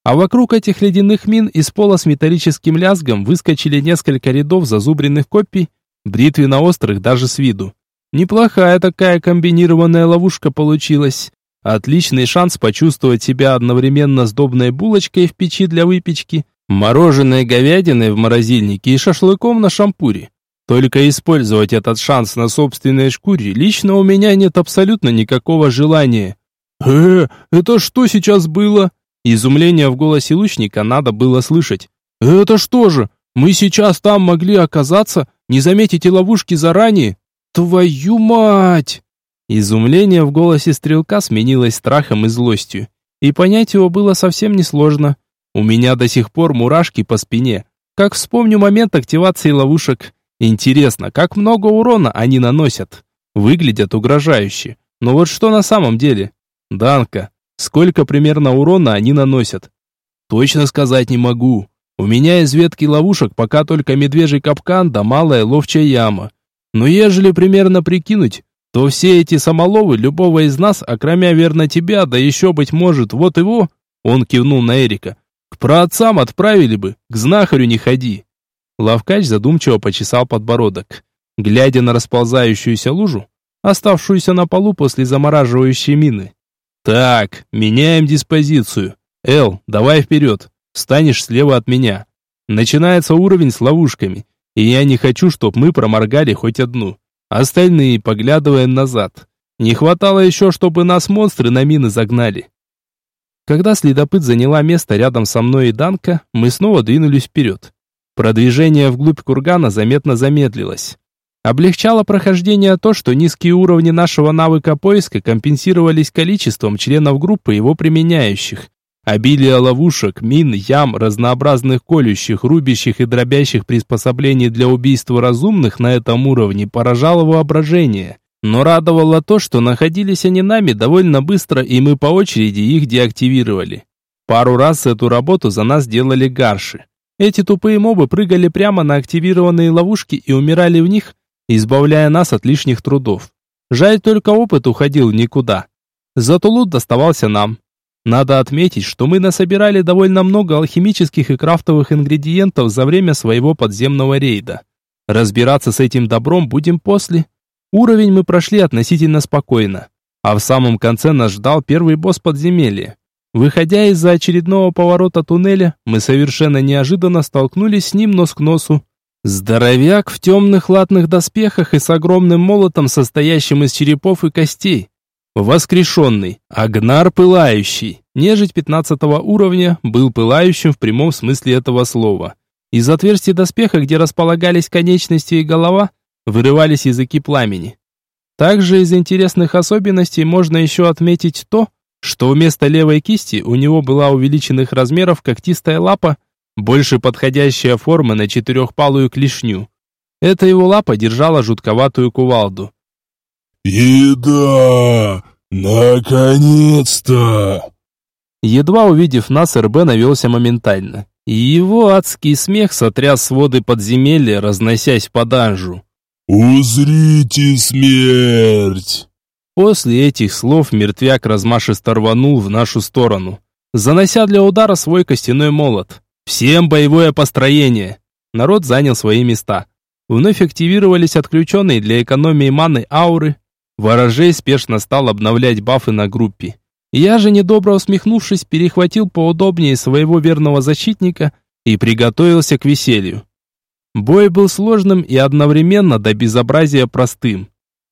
А вокруг этих ледяных мин из пола с металлическим лязгом выскочили несколько рядов зазубренных копий, бритвенно-острых даже с виду. Неплохая такая комбинированная ловушка получилась. Отличный шанс почувствовать себя одновременно сдобной булочкой в печи для выпечки, мороженой говядиной в морозильнике и шашлыком на шампуре. Только использовать этот шанс на собственной шкуре лично у меня нет абсолютно никакого желания. «Э, это что сейчас было?» Изумление в голосе лучника надо было слышать. «Это что же? Мы сейчас там могли оказаться? Не заметите ловушки заранее? Твою мать!» Изумление в голосе стрелка сменилось страхом и злостью. И понять его было совсем несложно. У меня до сих пор мурашки по спине. Как вспомню момент активации ловушек. Интересно, как много урона они наносят? Выглядят угрожающе. Но вот что на самом деле? Данка, сколько примерно урона они наносят? Точно сказать не могу. У меня из ветки ловушек пока только медвежий капкан да малая ловчая яма. Но ежели примерно прикинуть, то все эти самоловы любого из нас, окромя верно тебя, да еще, быть может, вот его, он кивнул на Эрика, к праотцам отправили бы, к знахарю не ходи. Лавкач задумчиво почесал подбородок. Глядя на расползающуюся лужу, оставшуюся на полу после замораживающей мины. «Так, меняем диспозицию. Эл, давай вперед. Станешь слева от меня. Начинается уровень с ловушками, и я не хочу, чтобы мы проморгали хоть одну. Остальные поглядываем назад. Не хватало еще, чтобы нас монстры на мины загнали». Когда следопыт заняла место рядом со мной и Данка, мы снова двинулись вперед. Продвижение вглубь кургана заметно замедлилось. Облегчало прохождение то, что низкие уровни нашего навыка поиска компенсировались количеством членов группы его применяющих. Обилие ловушек, мин, ям, разнообразных колющих, рубящих и дробящих приспособлений для убийства разумных на этом уровне поражало воображение. Но радовало то, что находились они нами довольно быстро, и мы по очереди их деактивировали. Пару раз эту работу за нас делали гарши. Эти тупые мобы прыгали прямо на активированные ловушки и умирали в них, избавляя нас от лишних трудов. Жаль, только опыт уходил никуда. Зато лут доставался нам. Надо отметить, что мы насобирали довольно много алхимических и крафтовых ингредиентов за время своего подземного рейда. Разбираться с этим добром будем после. Уровень мы прошли относительно спокойно. А в самом конце нас ждал первый босс подземелья. Выходя из-за очередного поворота туннеля, мы совершенно неожиданно столкнулись с ним нос к носу. Здоровяк в темных латных доспехах и с огромным молотом, состоящим из черепов и костей. Воскрешенный, Агнар пылающий, нежить 15 уровня, был пылающим в прямом смысле этого слова. Из отверстий доспеха, где располагались конечности и голова, вырывались языки пламени. Также из интересных особенностей можно еще отметить то, что вместо левой кисти у него была увеличенных размеров когтистая лапа, больше подходящая форма на четырехпалую клешню. Эта его лапа держала жутковатую кувалду. «Еда! Наконец-то!» Едва увидев нас, РБ навелся моментально. И его адский смех сотряс своды подземелья, разносясь по данжу. «Узрите смерть!» После этих слов мертвяк размашисто рванул в нашу сторону, занося для удара свой костяной молот. Всем боевое построение. Народ занял свои места. Вновь активировались отключенные для экономии маны ауры. Ворожей спешно стал обновлять бафы на группе. Я же, недобро усмехнувшись, перехватил поудобнее своего верного защитника и приготовился к веселью. Бой был сложным и одновременно до безобразия простым.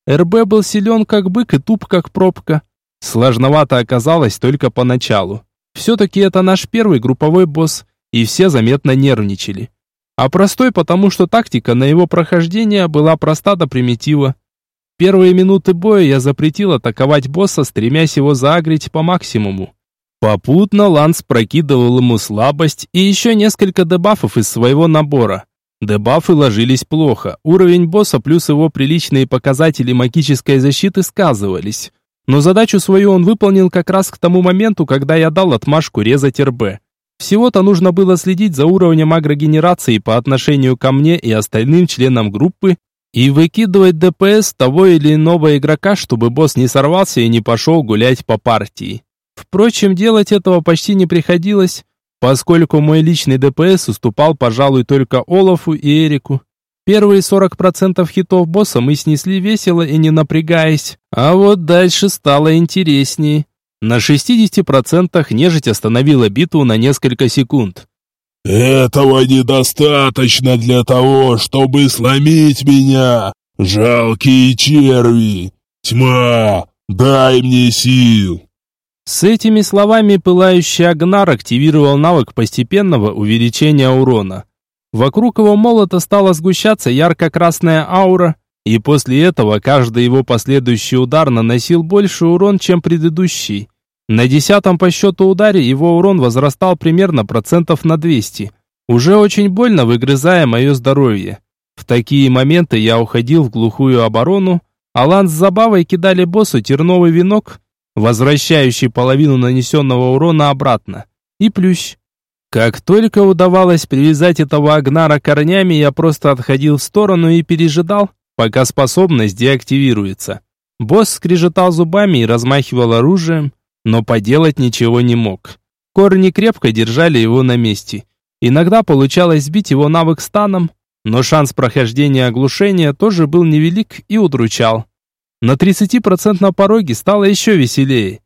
РБ был силен как бык и туп как пробка. Сложновато оказалось только поначалу. Все-таки это наш первый групповой босс, и все заметно нервничали. А простой, потому что тактика на его прохождение была проста до примитива. Первые минуты боя я запретил атаковать босса, стремясь его заагрить по максимуму. Попутно Ланс прокидывал ему слабость и еще несколько дебафов из своего набора. Дебафы ложились плохо, уровень босса плюс его приличные показатели магической защиты сказывались. Но задачу свою он выполнил как раз к тому моменту, когда я дал отмашку резать РБ. Всего-то нужно было следить за уровнем агрогенерации по отношению ко мне и остальным членам группы, и выкидывать ДПС того или иного игрока, чтобы босс не сорвался и не пошел гулять по партии. Впрочем, делать этого почти не приходилось, поскольку мой личный ДПС уступал, пожалуй, только Олафу и Эрику. Первые 40% хитов босса мы снесли весело и не напрягаясь, а вот дальше стало интереснее. На 60% нежить остановила битву на несколько секунд. «Этого недостаточно для того, чтобы сломить меня, жалкие черви! Тьма, дай мне сил!» С этими словами пылающий Агнар активировал навык постепенного увеличения урона. Вокруг его молота стала сгущаться ярко-красная аура, и после этого каждый его последующий удар наносил больше урон, чем предыдущий. На десятом по счету ударе его урон возрастал примерно процентов на 200, уже очень больно выгрызая мое здоровье. В такие моменты я уходил в глухую оборону, а Лан с Забавой кидали боссу терновый венок, возвращающий половину нанесенного урона обратно, и плющ. Как только удавалось привязать этого Агнара корнями, я просто отходил в сторону и пережидал, пока способность деактивируется. Босс скрежетал зубами и размахивал оружием, но поделать ничего не мог. Корни крепко держали его на месте. Иногда получалось сбить его навык станом, но шанс прохождения оглушения тоже был невелик и удручал. На 30% пороге стало еще веселее.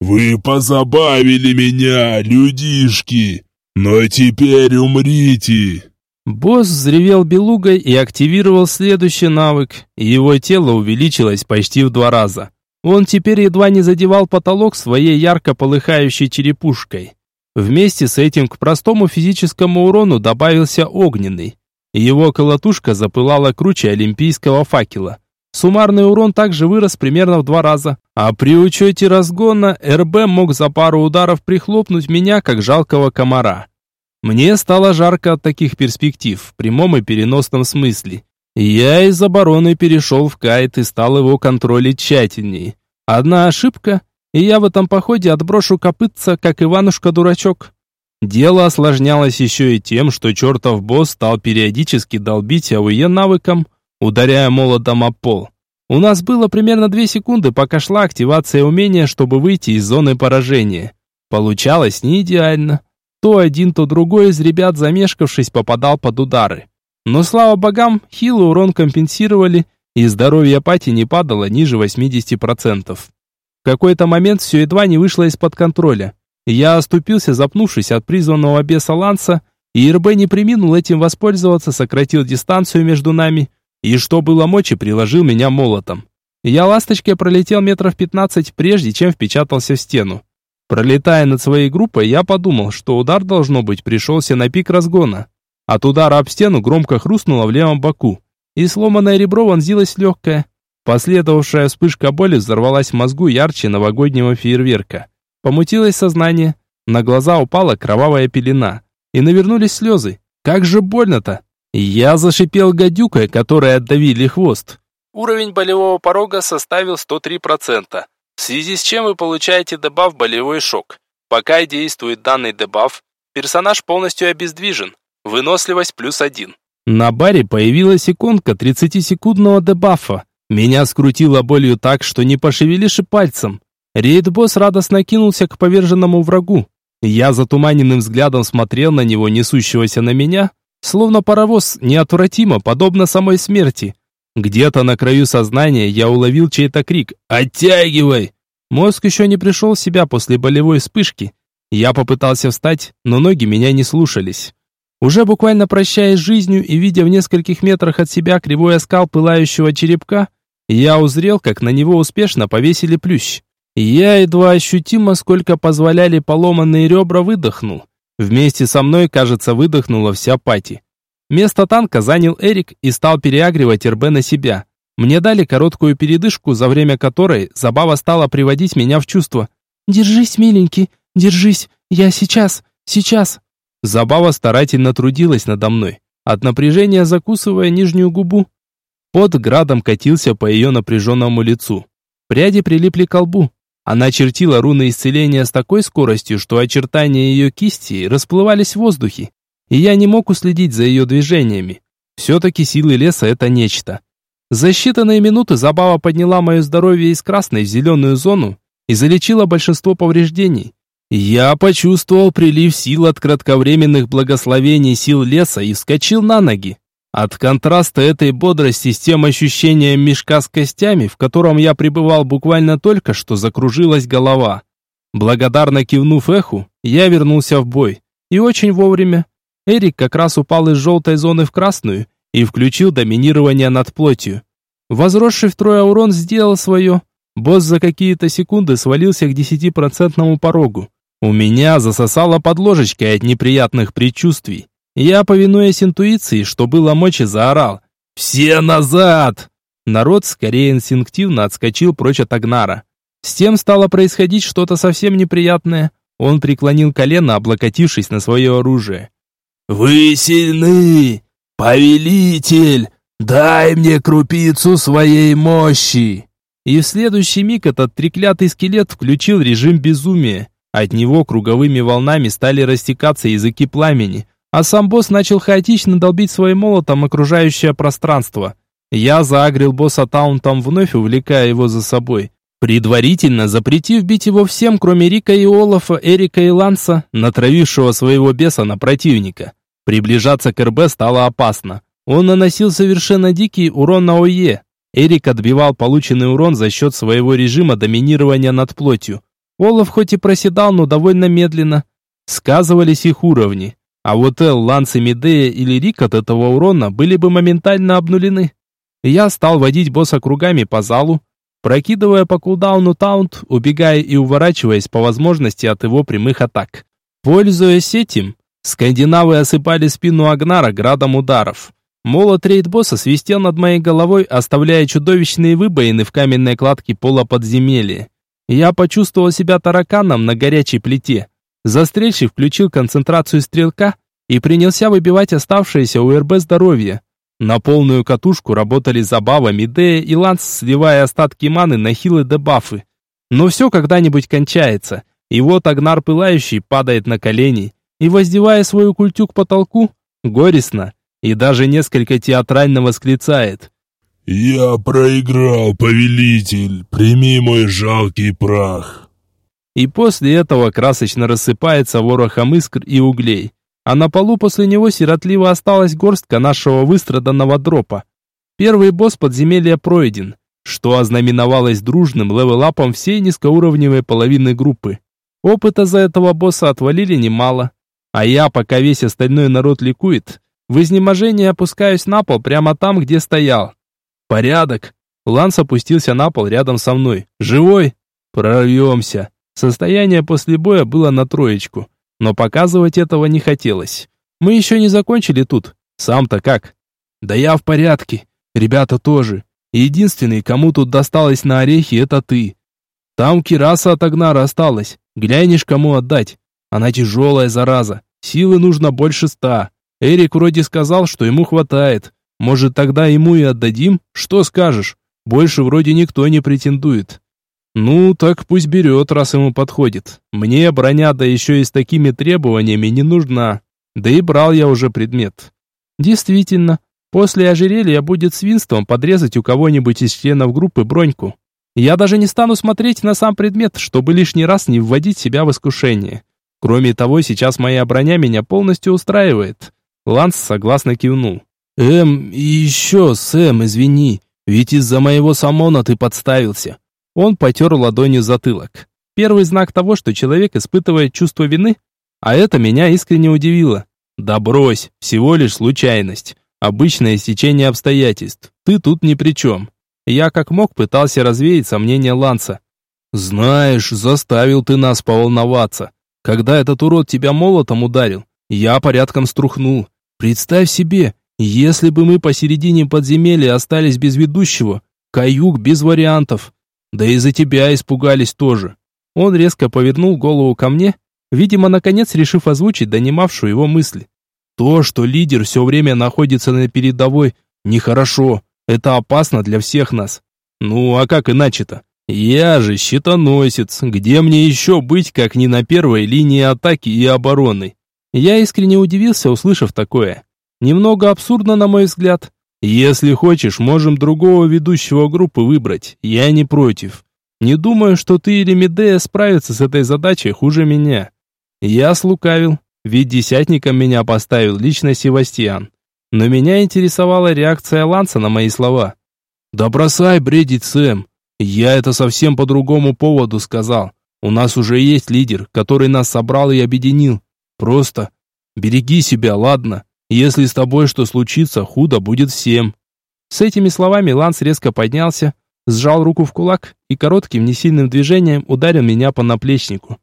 «Вы позабавили меня, людишки, но теперь умрите!» Босс взревел белугой и активировал следующий навык, и его тело увеличилось почти в два раза. Он теперь едва не задевал потолок своей ярко полыхающей черепушкой. Вместе с этим к простому физическому урону добавился огненный. Его колотушка запылала круче олимпийского факела. Суммарный урон также вырос примерно в два раза, а при учете разгона РБ мог за пару ударов прихлопнуть меня, как жалкого комара. Мне стало жарко от таких перспектив, в прямом и переносном смысле. Я из обороны перешел в кайт и стал его контролить тщательнее. Одна ошибка, и я в этом походе отброшу копытца, как Иванушка-дурачок. Дело осложнялось еще и тем, что чертов босс стал периодически долбить АУЕ навыком, ударяя молотом об пол. У нас было примерно две секунды, пока шла активация умения, чтобы выйти из зоны поражения. Получалось не идеально. То один, то другой из ребят, замешкавшись, попадал под удары. Но слава богам, хилый урон компенсировали, и здоровье пати не падало ниже 80%. В какой-то момент все едва не вышло из-под контроля. Я оступился, запнувшись от призванного беса Ланса, и РБ не приминул этим воспользоваться, сократил дистанцию между нами, и что было мочи, приложил меня молотом. Я ласточкой пролетел метров 15, прежде чем впечатался в стену. Пролетая над своей группой, я подумал, что удар, должно быть, пришелся на пик разгона. От удара об стену громко хрустнуло в левом боку, и сломанное ребро вонзилось легкое. Последовавшая вспышка боли взорвалась в мозгу ярче новогоднего фейерверка. Помутилось сознание, на глаза упала кровавая пелена, и навернулись слезы. Как же больно-то! Я зашипел гадюкой, которой отдавили хвост. Уровень болевого порога составил 103%, в связи с чем вы получаете дебаф «Болевой шок». Пока действует данный дебаф, персонаж полностью обездвижен, Выносливость плюс один. На баре появилась иконка 30-секундного дебафа. Меня скрутило болью так, что не пошевелишь и пальцем. Рейд-босс радостно кинулся к поверженному врагу. Я затуманенным взглядом смотрел на него, несущегося на меня, словно паровоз, неотвратимо, подобно самой смерти. Где-то на краю сознания я уловил чей-то крик «Оттягивай!». Мозг еще не пришел в себя после болевой вспышки. Я попытался встать, но ноги меня не слушались. Уже буквально прощаясь с жизнью и видя в нескольких метрах от себя кривой оскал пылающего черепка, я узрел, как на него успешно повесили плющ. Я едва ощутимо, сколько позволяли поломанные ребра, выдохнул. Вместе со мной, кажется, выдохнула вся пати. Место танка занял Эрик и стал переагривать РБ на себя. Мне дали короткую передышку, за время которой забава стала приводить меня в чувство. «Держись, миленький, держись, я сейчас, сейчас». Забава старательно трудилась надо мной, от напряжения закусывая нижнюю губу. Под градом катился по ее напряженному лицу. Пряди прилипли к лбу. Она чертила руны исцеления с такой скоростью, что очертания ее кисти расплывались в воздухе, и я не мог уследить за ее движениями. Все-таки силы леса — это нечто. За считанные минуты забава подняла мое здоровье из красной в зеленую зону и залечила большинство повреждений. Я почувствовал прилив сил от кратковременных благословений сил леса и вскочил на ноги. От контраста этой бодрости с тем ощущением мешка с костями, в котором я пребывал буквально только что, закружилась голова. Благодарно кивнув эху, я вернулся в бой. И очень вовремя. Эрик как раз упал из желтой зоны в красную и включил доминирование над плотью. Возросший втрое урон сделал свое. Босс за какие-то секунды свалился к десятипроцентному порогу. У меня засосало под ложечкой от неприятных предчувствий. Я, повинуясь интуиции, что было мочи, заорал. «Все назад!» Народ скорее инстинктивно отскочил прочь от Агнара. С тем стало происходить что-то совсем неприятное. Он преклонил колено, облокотившись на свое оружие. «Вы сильны! Повелитель! Дай мне крупицу своей мощи!» И в следующий миг этот треклятый скелет включил режим безумия. От него круговыми волнами стали растекаться языки пламени, а сам босс начал хаотично долбить своим молотом окружающее пространство. Я заагрил босса таунтом вновь, увлекая его за собой предварительно запретив бить его всем, кроме Рика и Олафа, Эрика и Ланса, натравившего своего беса на противника. Приближаться к РБ стало опасно. Он наносил совершенно дикий урон на ОЕ. Эрик отбивал полученный урон за счет своего режима доминирования над плотью. Олаф хоть и проседал, но довольно медленно. Сказывались их уровни. А вот Эл, Ланс и Медея или Рик от этого урона были бы моментально обнулены. Я стал водить босса кругами по залу, прокидывая по кулдауну таунт, убегая и уворачиваясь по возможности от его прямых атак. Пользуясь этим, скандинавы осыпали спину Агнара градом ударов. Молот рейд-босса свистел над моей головой, оставляя чудовищные выбоины в каменной кладке пола подземелья. Я почувствовал себя тараканом на горячей плите. Застрельщик включил концентрацию стрелка и принялся выбивать оставшееся у РБ здоровье. На полную катушку работали Забава, Медея и Ланс, сливая остатки маны на хилы дебафы. Но все когда-нибудь кончается. И вот Агнар Пылающий падает на колени и, воздевая свою культю к потолку, горестно и даже несколько театрально восклицает. «Я проиграл, повелитель, прими мой жалкий прах». И после этого красочно рассыпается ворохом искр и углей а на полу после него сиротливо осталась горстка нашего выстраданного дропа. Первый босс подземелья пройден, что ознаменовалось дружным левелапом всей низкоуровневой половины группы. Опыта за этого босса отвалили немало, а я, пока весь остальной народ ликует, в изнеможении опускаюсь на пол прямо там, где стоял. Порядок. Ланс опустился на пол рядом со мной. Живой? Прорвемся. Состояние после боя было на троечку но показывать этого не хотелось. Мы еще не закончили тут. Сам-то как? Да я в порядке. Ребята тоже. Единственный, кому тут досталось на орехи, это ты. Там кираса от Агнара осталась. Глянешь, кому отдать. Она тяжелая, зараза. Силы нужно больше ста. Эрик вроде сказал, что ему хватает. Может, тогда ему и отдадим? Что скажешь? Больше вроде никто не претендует. Ну, так пусть берет, раз ему подходит. Мне броня, да еще и с такими требованиями не нужна. Да и брал я уже предмет. Действительно, после ожерелья будет свинством подрезать у кого-нибудь из членов группы броньку. Я даже не стану смотреть на сам предмет, чтобы лишний раз не вводить себя в искушение. Кроме того, сейчас моя броня меня полностью устраивает. Ланс согласно кивнул. «Эм, еще, Сэм, извини, ведь из-за моего самона ты подставился. Он потер ладонью затылок. Первый знак того, что человек испытывает чувство вины, а это меня искренне удивило. Да брось, всего лишь случайность. Обычное стечение обстоятельств. Ты тут ни при чем. Я как мог пытался развеять сомнения Ланса. Знаешь, заставил ты нас поволноваться. Когда этот урод тебя молотом ударил, я порядком струхнул. Представь себе, если бы мы посередине подземелья остались без ведущего, каюк без вариантов. Да и за тебя испугались тоже. Он резко повернул голову ко мне, видимо, наконец решив озвучить донимавшую его мысль. То, что лидер все время находится на передовой, нехорошо. Это опасно для всех нас. Ну, а как иначе-то? Я же щитоносец. Где мне еще быть, как не на первой линии атаки и обороны? Я искренне удивился, услышав такое. Немного абсурдно, на мой взгляд. Если хочешь, можем другого ведущего группы выбрать. Я не против. Не думаю, что ты или Медея справятся с этой задачей хуже меня. Я слукавил, ведь десятником меня поставил лично Севастьян. Но меня интересовала реакция Ланса на мои слова. «Да бросай бредить, Сэм. Я это совсем по другому поводу сказал. У нас уже есть лидер, который нас собрал и объединил. Просто береги себя, ладно? Если с тобой что случится, худо будет всем». С этими словами Ланс резко поднялся, сжал руку в кулак и коротким несильным движением ударил меня по наплечнику.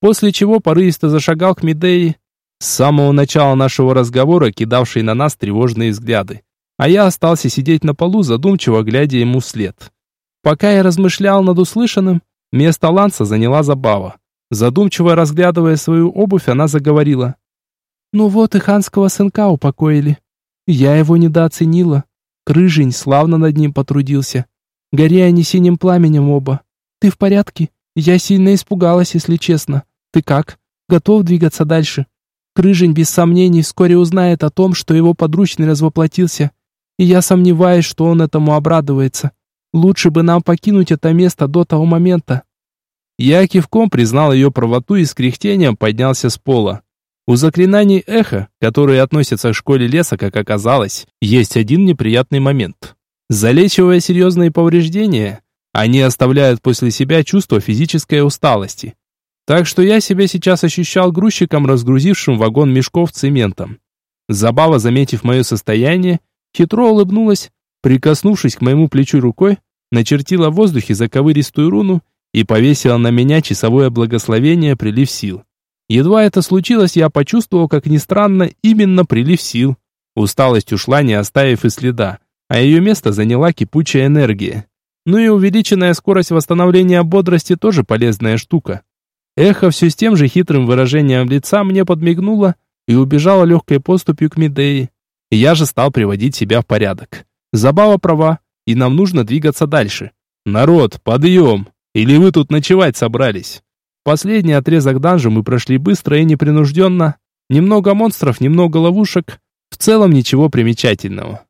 После чего порывисто зашагал к Медеи, с самого начала нашего разговора кидавший на нас тревожные взгляды. А я остался сидеть на полу, задумчиво глядя ему вслед. Пока я размышлял над услышанным, место Ланса заняла забава. Задумчиво разглядывая свою обувь, она заговорила. «Ну вот и ханского сынка упокоили. Я его недооценила. Крыжень славно над ним потрудился. Гори они синим пламенем оба. Ты в порядке? Я сильно испугалась, если честно. Ты как? Готов двигаться дальше? Крыжень без сомнений вскоре узнает о том, что его подручный развоплотился. И я сомневаюсь, что он этому обрадуется. Лучше бы нам покинуть это место до того момента. Я кивком признал ее правоту и с кряхтением поднялся с пола. У заклинаний эхо, которые относятся к школе леса, как оказалось, есть один неприятный момент. Залечивая серьезные повреждения, они оставляют после себя чувство физической усталости. Так что я себя сейчас ощущал грузчиком, разгрузившим вагон мешков цементом. Забава, заметив мое состояние, хитро улыбнулась, прикоснувшись к моему плечу рукой, начертила в воздухе заковыристую руну и повесила на меня часовое благословение прилив сил. Едва это случилось, я почувствовал, как ни странно, именно прилив сил. Усталость ушла, не оставив и следа а ее место заняла кипучая энергия. Ну и увеличенная скорость восстановления бодрости тоже полезная штука. Эхо все с тем же хитрым выражением лица мне подмигнуло и убежало легкой поступью к Медеи. Я же стал приводить себя в порядок. Забава права, и нам нужно двигаться дальше. Народ, подъем! Или вы тут ночевать собрались? Последний отрезок данжа мы прошли быстро и непринужденно. Немного монстров, немного ловушек. В целом ничего примечательного.